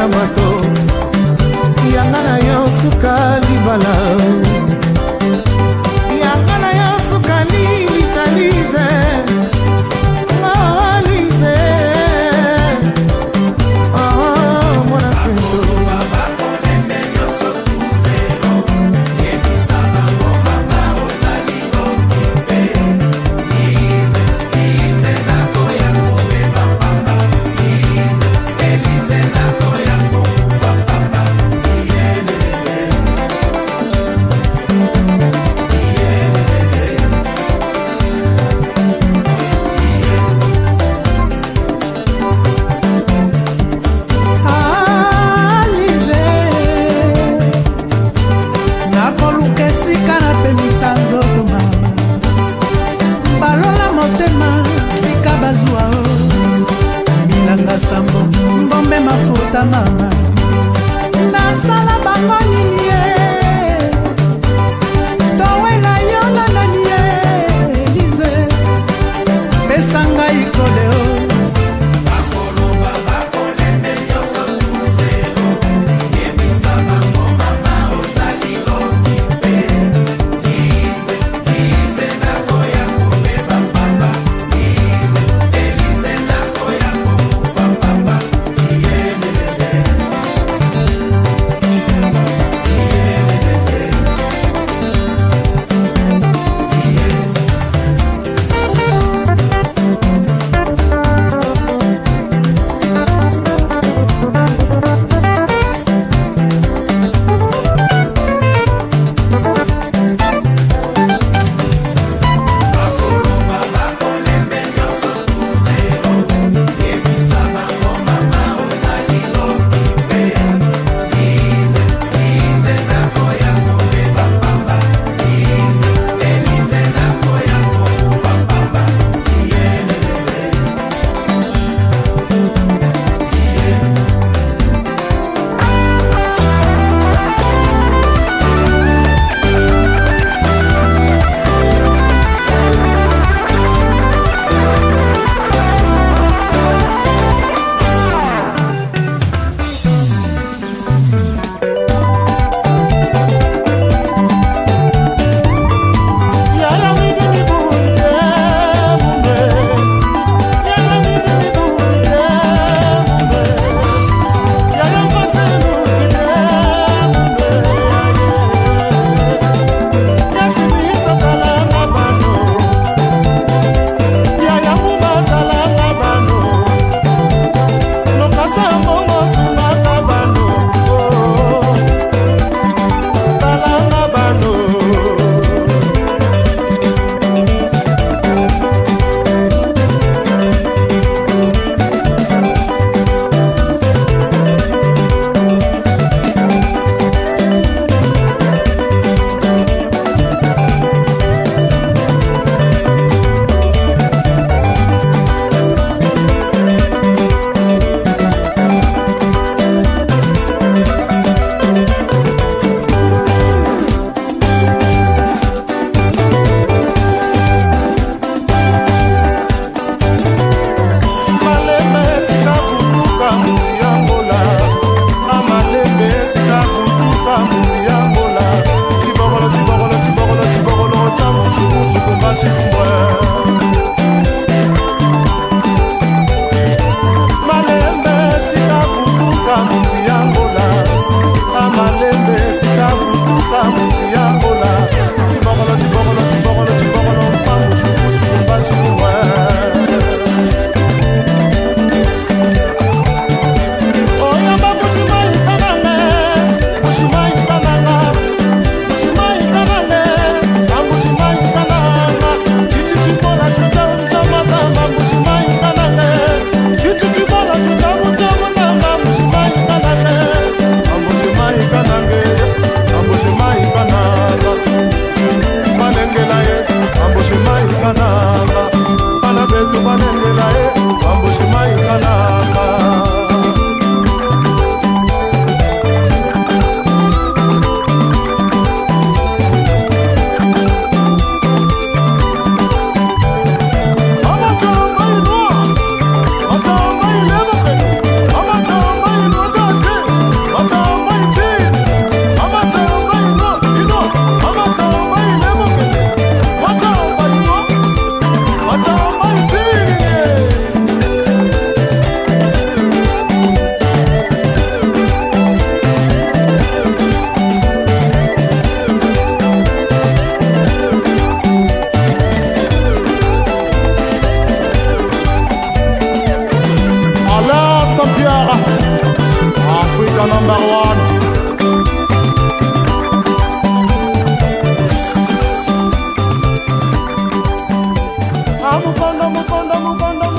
ya mato yanga na yo suka libala. Diara, Africa number one. Ah, Mukondo, Mukondo, Mukondo.